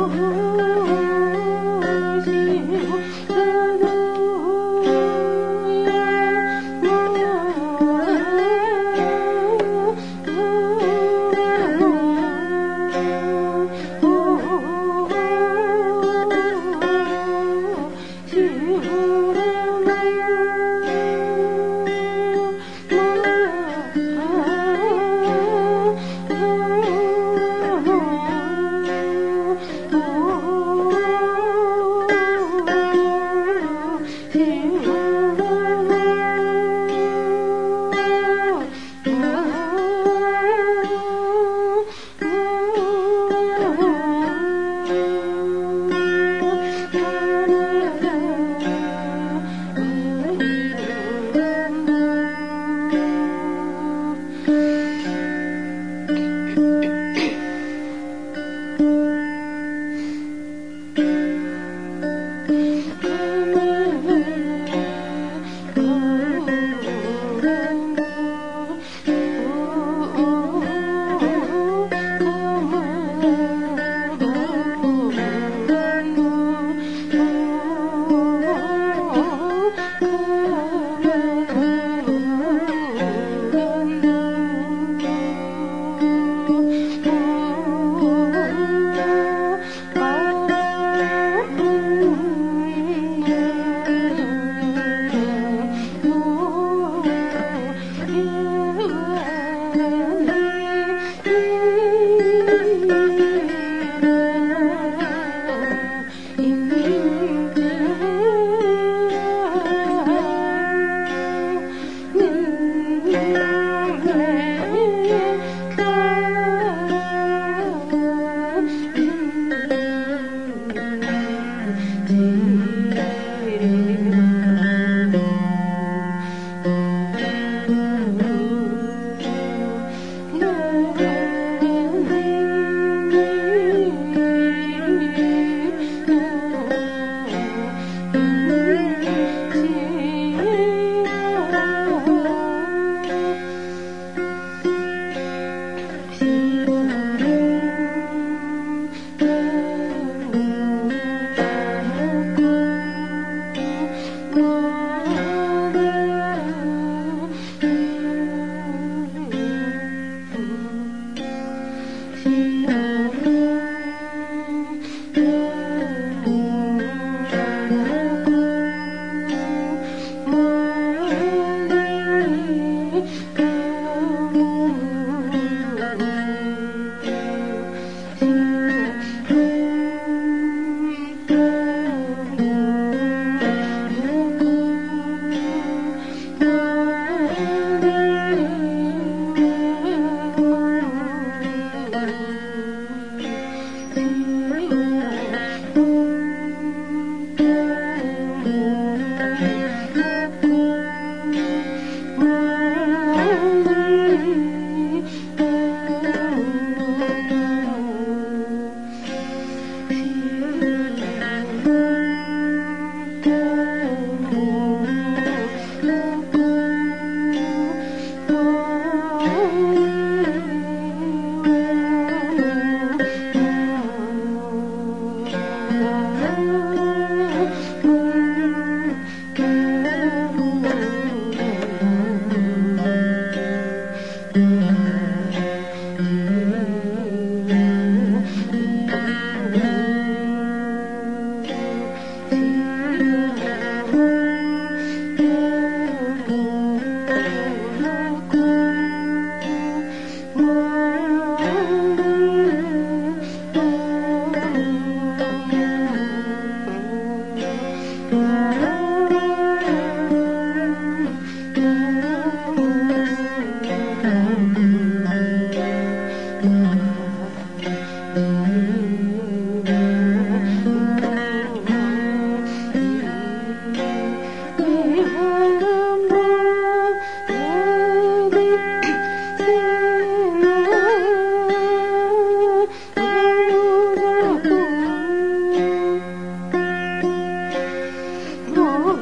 Oh.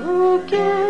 Oh